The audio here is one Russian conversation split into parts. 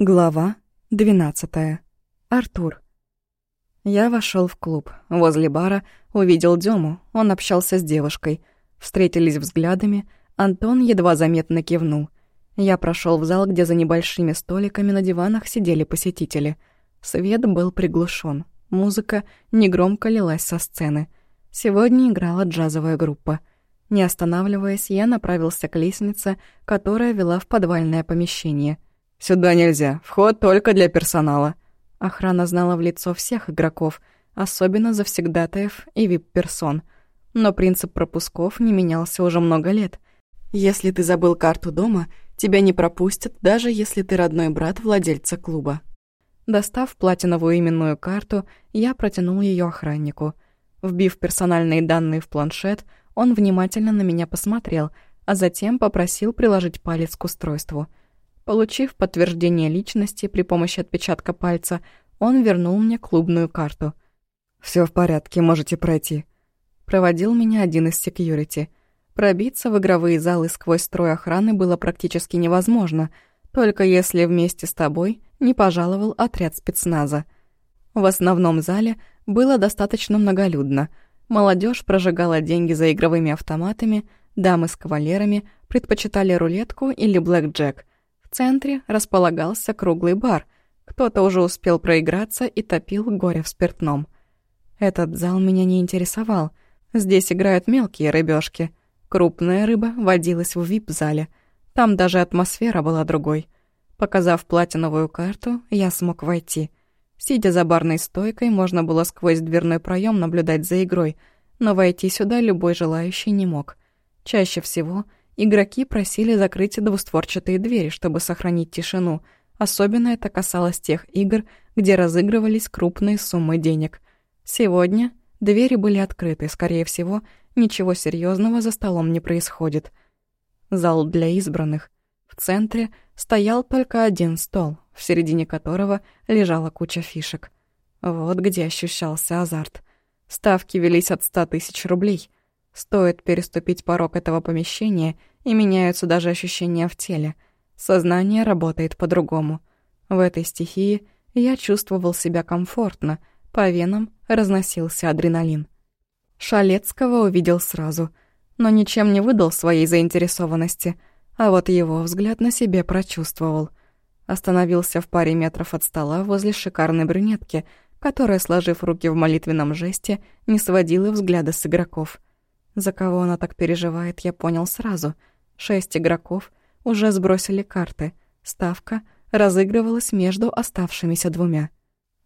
Глава 12. Артур. Я вошел в клуб. Возле бара увидел Дему. Он общался с девушкой. Встретились взглядами. Антон едва заметно кивнул. Я прошел в зал, где за небольшими столиками на диванах сидели посетители. Свет был приглушен. Музыка негромко лилась со сцены. Сегодня играла джазовая группа. Не останавливаясь, я направился к лестнице, которая вела в подвальное помещение — «Сюда нельзя. Вход только для персонала». Охрана знала в лицо всех игроков, особенно завсегдатаев и вип-персон. Но принцип пропусков не менялся уже много лет. Если ты забыл карту дома, тебя не пропустят, даже если ты родной брат владельца клуба. Достав платиновую именную карту, я протянул ее охраннику. Вбив персональные данные в планшет, он внимательно на меня посмотрел, а затем попросил приложить палец к устройству — Получив подтверждение личности при помощи отпечатка пальца, он вернул мне клубную карту. Все в порядке, можете пройти». Проводил меня один из секьюрити. Пробиться в игровые залы сквозь строй охраны было практически невозможно, только если вместе с тобой не пожаловал отряд спецназа. В основном зале было достаточно многолюдно. Молодежь прожигала деньги за игровыми автоматами, дамы с кавалерами предпочитали рулетку или блэкджек, в центре располагался круглый бар. Кто-то уже успел проиграться и топил горе в спиртном. Этот зал меня не интересовал. Здесь играют мелкие рыбешки. Крупная рыба водилась в вип-зале. Там даже атмосфера была другой. Показав платиновую карту, я смог войти. Сидя за барной стойкой, можно было сквозь дверной проем наблюдать за игрой, но войти сюда любой желающий не мог. Чаще всего Игроки просили закрыть двустворчатые двери, чтобы сохранить тишину. Особенно это касалось тех игр, где разыгрывались крупные суммы денег. Сегодня двери были открыты, скорее всего, ничего серьезного за столом не происходит. Зал для избранных. В центре стоял только один стол, в середине которого лежала куча фишек. Вот где ощущался азарт. Ставки велись от ста тысяч рублей — Стоит переступить порог этого помещения, и меняются даже ощущения в теле. Сознание работает по-другому. В этой стихии я чувствовал себя комфортно, по венам разносился адреналин. Шалецкого увидел сразу, но ничем не выдал своей заинтересованности, а вот его взгляд на себе прочувствовал. Остановился в паре метров от стола возле шикарной брюнетки, которая, сложив руки в молитвенном жесте, не сводила взгляда с игроков — за кого она так переживает, я понял сразу. Шесть игроков уже сбросили карты. Ставка разыгрывалась между оставшимися двумя.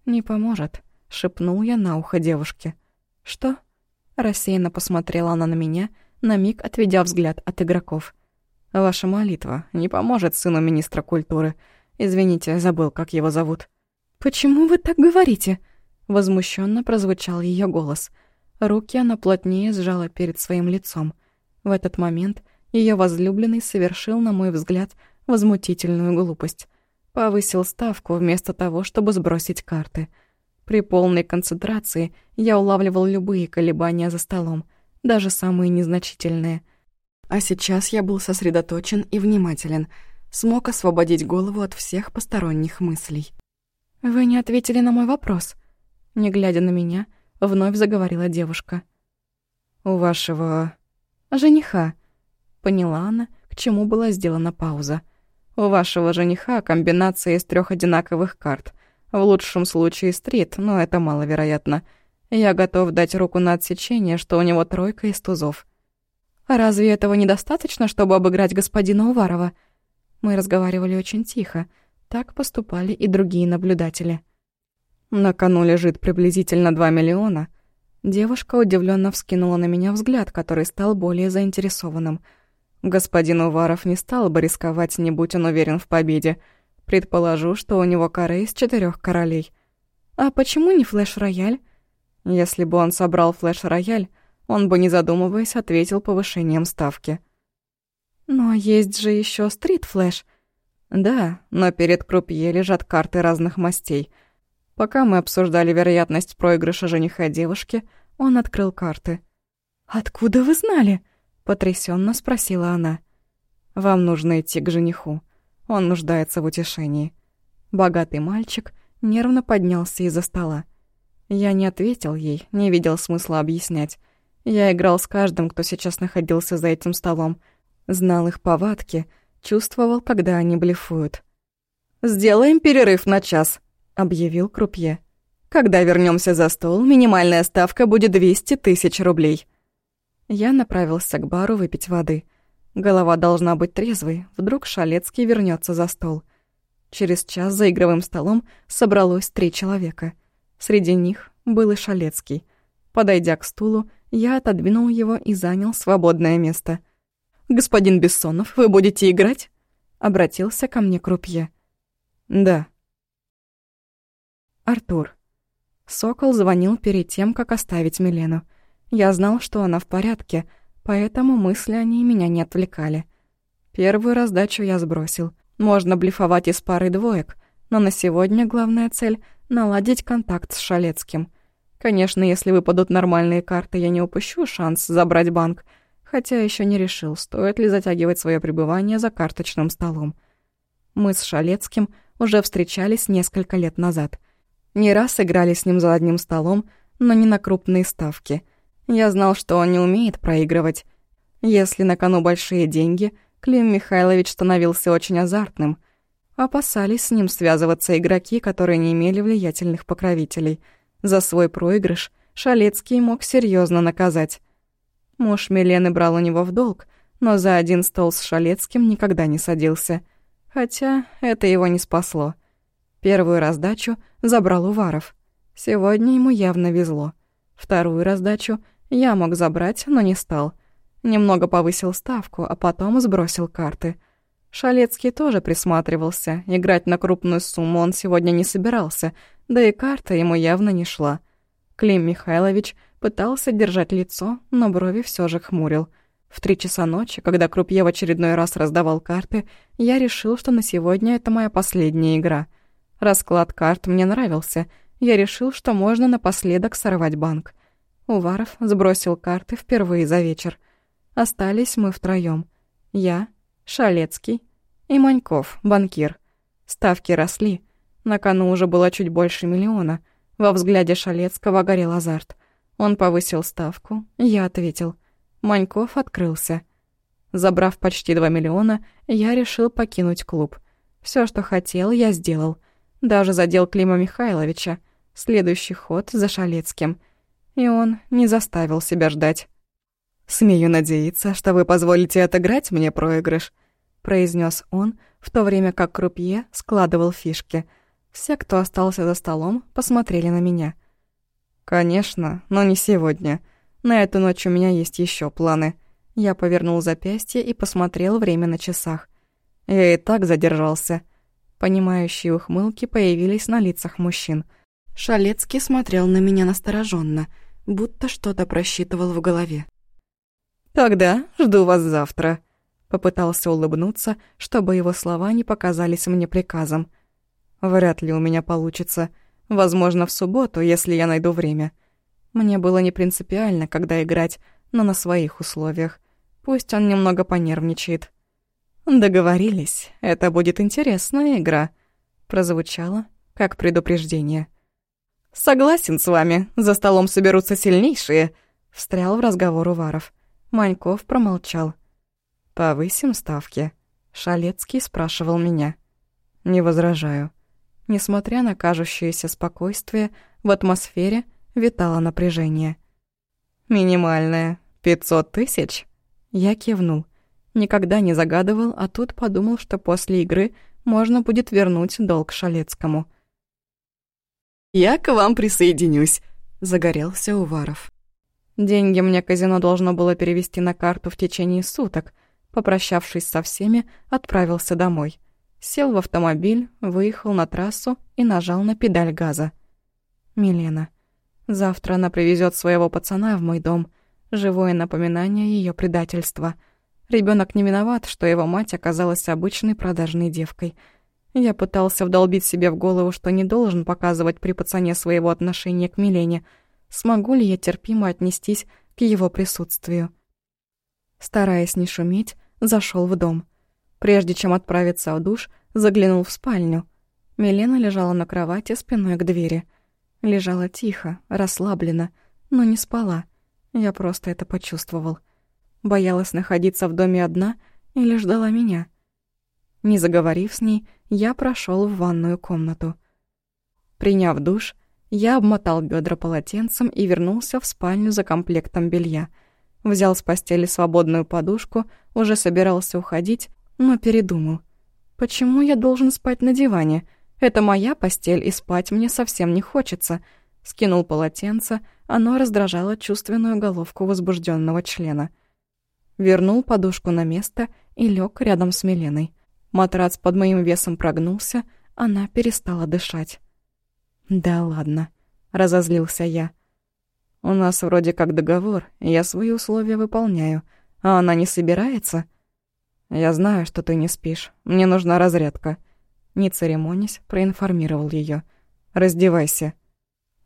«Не поможет», — шепнул я на ухо девушке. «Что?» Рассеянно посмотрела она на меня, на миг отведя взгляд от игроков. «Ваша молитва не поможет сыну министра культуры. Извините, забыл, как его зовут». «Почему вы так говорите?» Возмущенно прозвучал ее голос — Руки она плотнее сжала перед своим лицом. В этот момент ее возлюбленный совершил, на мой взгляд, возмутительную глупость. Повысил ставку вместо того, чтобы сбросить карты. При полной концентрации я улавливал любые колебания за столом, даже самые незначительные. А сейчас я был сосредоточен и внимателен, смог освободить голову от всех посторонних мыслей. «Вы не ответили на мой вопрос», не глядя на меня, — Вновь заговорила девушка. «У вашего... жениха...» Поняла она, к чему была сделана пауза. «У вашего жениха комбинация из трех одинаковых карт. В лучшем случае стрит, но это маловероятно. Я готов дать руку на отсечение, что у него тройка из тузов». «Разве этого недостаточно, чтобы обыграть господина Уварова?» Мы разговаривали очень тихо. Так поступали и другие наблюдатели. На кону лежит приблизительно 2 миллиона. Девушка удивленно вскинула на меня взгляд, который стал более заинтересованным. Господин Уваров не стал бы рисковать, не будь он уверен в победе. Предположу, что у него каре из четырех королей. А почему не флеш-рояль? Если бы он собрал флеш-рояль, он бы, не задумываясь, ответил повышением ставки. Но есть же еще стрит-флеш. Да, но перед крупье лежат карты разных мастей — Пока мы обсуждали вероятность проигрыша жениха девушки, он открыл карты. «Откуда вы знали?» — потрясенно спросила она. «Вам нужно идти к жениху. Он нуждается в утешении». Богатый мальчик нервно поднялся из-за стола. Я не ответил ей, не видел смысла объяснять. Я играл с каждым, кто сейчас находился за этим столом. Знал их повадки, чувствовал, когда они блефуют. «Сделаем перерыв на час», — объявил Крупье. «Когда вернемся за стол, минимальная ставка будет 200 тысяч рублей». Я направился к бару выпить воды. Голова должна быть трезвой, вдруг Шалецкий вернется за стол. Через час за игровым столом собралось три человека. Среди них был и Шалецкий. Подойдя к стулу, я отодвинул его и занял свободное место. «Господин Бессонов, вы будете играть?» Обратился ко мне Крупье. «Да». Артур. Сокол звонил перед тем, как оставить Милену. Я знал, что она в порядке, поэтому мысли о ней меня не отвлекали. Первую раздачу я сбросил. Можно блефовать из пары двоек, но на сегодня главная цель — наладить контакт с Шалецким — Конечно, если выпадут нормальные карты, я не упущу шанс забрать банк, хотя еще не решил, стоит ли затягивать свое пребывание за карточным столом. Мы с Шалецким уже встречались несколько лет назад. Не раз играли с ним за одним столом, но не на крупные ставки. Я знал, что он не умеет проигрывать. Если на кону большие деньги, Клим Михайлович становился очень азартным. Опасались с ним связываться игроки, которые не имели влиятельных покровителей — за свой проигрыш Шалецкий мог серьезно наказать. Муж Милены брал у него в долг, но за один стол с Шалецким никогда не садился. Хотя это его не спасло. Первую раздачу забрал Уваров. Сегодня ему явно везло. Вторую раздачу я мог забрать, но не стал. Немного повысил ставку, а потом сбросил карты. Шалецкий тоже присматривался. Играть на крупную сумму он сегодня не собирался — да и карта ему явно не шла. Клим Михайлович пытался держать лицо, но брови все же хмурил. В три часа ночи, когда Крупье в очередной раз раздавал карты, я решил, что на сегодня это моя последняя игра. Расклад карт мне нравился. Я решил, что можно напоследок сорвать банк. Уваров сбросил карты впервые за вечер. Остались мы втроём. Я, Шалецкий и Маньков, банкир. Ставки росли — на кону уже было чуть больше миллиона. Во взгляде Шалецкого горел азарт. Он повысил ставку, я ответил. Маньков открылся. Забрав почти два миллиона, я решил покинуть клуб. Все, что хотел, я сделал. Даже задел Клима Михайловича. Следующий ход за Шалецким. И он не заставил себя ждать. «Смею надеяться, что вы позволите отыграть мне проигрыш», произнес он, в то время как Крупье складывал фишки — все, кто остался за столом, посмотрели на меня. «Конечно, но не сегодня. На эту ночь у меня есть еще планы». Я повернул запястье и посмотрел время на часах. Я и так задержался. Понимающие ухмылки появились на лицах мужчин. Шалецкий смотрел на меня настороженно, будто что-то просчитывал в голове. «Тогда жду вас завтра», — попытался улыбнуться, чтобы его слова не показались мне приказом. Вряд ли у меня получится. Возможно, в субботу, если я найду время. Мне было не принципиально, когда играть, но на своих условиях. Пусть он немного понервничает. «Договорились. Это будет интересная игра», — прозвучало, как предупреждение. «Согласен с вами. За столом соберутся сильнейшие», — встрял в разговор Уваров. Маньков промолчал. «Повысим ставки?» Шалецкий спрашивал меня. «Не возражаю». Несмотря на кажущееся спокойствие, в атмосфере витало напряжение. «Минимальное. Пятьсот тысяч?» Я кивнул. Никогда не загадывал, а тут подумал, что после игры можно будет вернуть долг Шалецкому. «Я к вам присоединюсь», — загорелся Уваров. Деньги мне казино должно было перевести на карту в течение суток. Попрощавшись со всеми, отправился домой. Сел в автомобиль, выехал на трассу и нажал на педаль газа. Милена. Завтра она привезет своего пацана в мой дом. Живое напоминание ее предательства. Ребенок не виноват, что его мать оказалась обычной продажной девкой. Я пытался вдолбить себе в голову, что не должен показывать при пацане своего отношения к Милене. Смогу ли я терпимо отнестись к его присутствию? Стараясь не шуметь, зашел в дом. Прежде чем отправиться в душ, заглянул в спальню. Милена лежала на кровати спиной к двери. Лежала тихо, расслабленно, но не спала. Я просто это почувствовал. Боялась находиться в доме одна или ждала меня. Не заговорив с ней, я прошел в ванную комнату. Приняв душ, я обмотал бедра полотенцем и вернулся в спальню за комплектом белья. Взял с постели свободную подушку, уже собирался уходить, но передумал. Почему я должен спать на диване? Это моя постель, и спать мне совсем не хочется. Скинул полотенце, оно раздражало чувственную головку возбужденного члена. Вернул подушку на место и лег рядом с Миленой. Матрац под моим весом прогнулся, она перестала дышать. «Да ладно», — разозлился я. «У нас вроде как договор, я свои условия выполняю, а она не собирается?» «Я знаю, что ты не спишь. Мне нужна разрядка». Не церемонясь, проинформировал ее. «Раздевайся».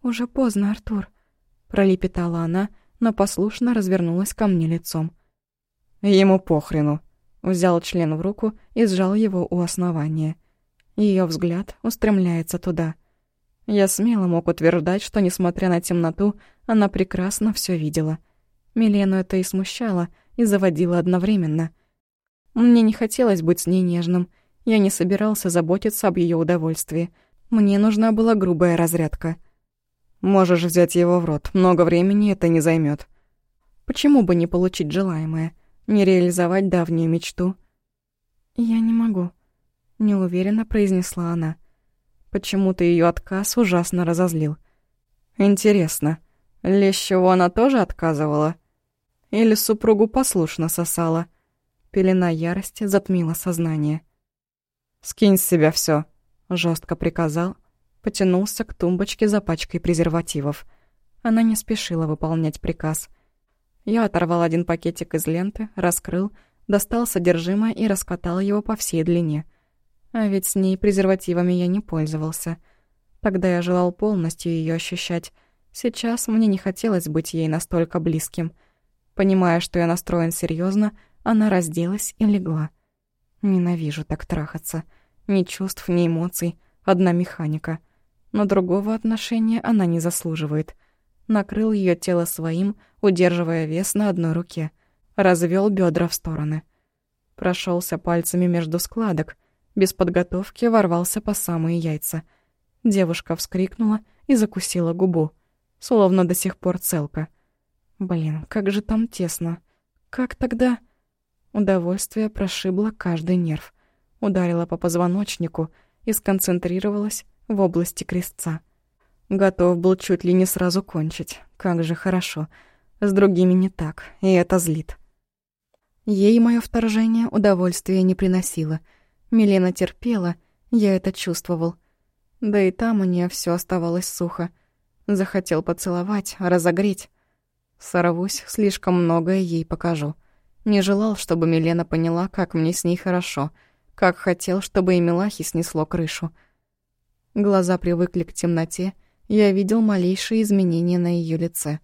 «Уже поздно, Артур», — пролепетала она, но послушно развернулась ко мне лицом. Ему похрену. Взял член в руку и сжал его у основания. Ее взгляд устремляется туда — я смело мог утверждать, что, несмотря на темноту, она прекрасно все видела. Милену это и смущало, и заводило одновременно. Мне не хотелось быть с ней нежным. Я не собирался заботиться об ее удовольствии. Мне нужна была грубая разрядка. «Можешь взять его в рот, много времени это не займет. Почему бы не получить желаемое? Не реализовать давнюю мечту?» «Я не могу», — неуверенно произнесла она. Почему-то ее отказ ужасно разозлил. Интересно, Лещеву она тоже отказывала? Или супругу послушно сосала? Пелена ярости затмила сознание. «Скинь с себя все, жестко приказал, потянулся к тумбочке за пачкой презервативов. Она не спешила выполнять приказ. Я оторвал один пакетик из ленты, раскрыл, достал содержимое и раскатал его по всей длине — а ведь с ней презервативами я не пользовался. Тогда я желал полностью ее ощущать. Сейчас мне не хотелось быть ей настолько близким. Понимая, что я настроен серьезно, она разделась и легла. Ненавижу так трахаться. Ни чувств, ни эмоций, одна механика. Но другого отношения она не заслуживает. Накрыл ее тело своим, удерживая вес на одной руке. Развел бедра в стороны. Прошелся пальцами между складок — без подготовки ворвался по самые яйца. Девушка вскрикнула и закусила губу, словно до сих пор целка. Блин, как же там тесно. Как тогда? Удовольствие прошибло каждый нерв, ударило по позвоночнику и сконцентрировалось в области крестца. Готов был чуть ли не сразу кончить. Как же хорошо. С другими не так, и это злит. Ей мое вторжение удовольствия не приносило — Милена терпела, я это чувствовал. Да и там у нее все оставалось сухо. Захотел поцеловать, разогреть. Сорвусь, слишком многое ей покажу. Не желал, чтобы Милена поняла, как мне с ней хорошо, как хотел, чтобы и Милахи снесло крышу. Глаза привыкли к темноте, я видел малейшие изменения на ее лице.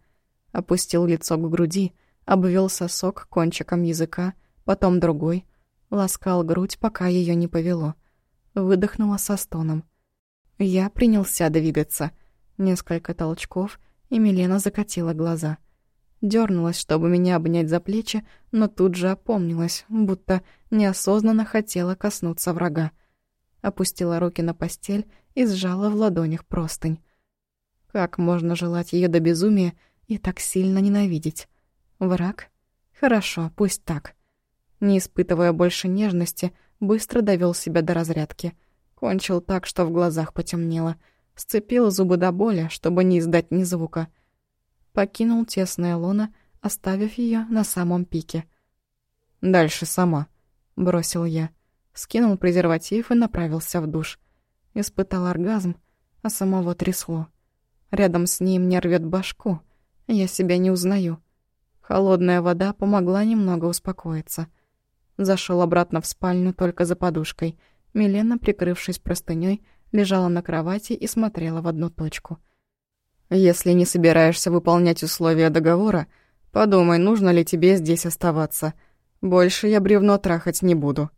Опустил лицо к груди, обвел сосок кончиком языка, потом другой — Ласкал грудь, пока ее не повело. Выдохнула со стоном. Я принялся двигаться. Несколько толчков, и Милена закатила глаза. Дёрнулась, чтобы меня обнять за плечи, но тут же опомнилась, будто неосознанно хотела коснуться врага. Опустила руки на постель и сжала в ладонях простынь. Как можно желать ее до безумия и так сильно ненавидеть? Враг? Хорошо, пусть так. Не испытывая больше нежности, быстро довел себя до разрядки. Кончил так, что в глазах потемнело. Сцепил зубы до боли, чтобы не издать ни звука. Покинул тесное лоно, оставив ее на самом пике. «Дальше сама», — бросил я. Скинул презерватив и направился в душ. Испытал оргазм, а самого трясло. Рядом с ней мне рвет башку. Я себя не узнаю. Холодная вода помогла немного успокоиться — Зашел обратно в спальню только за подушкой. Милена, прикрывшись простыней, лежала на кровати и смотрела в одну точку. «Если не собираешься выполнять условия договора, подумай, нужно ли тебе здесь оставаться. Больше я бревно трахать не буду».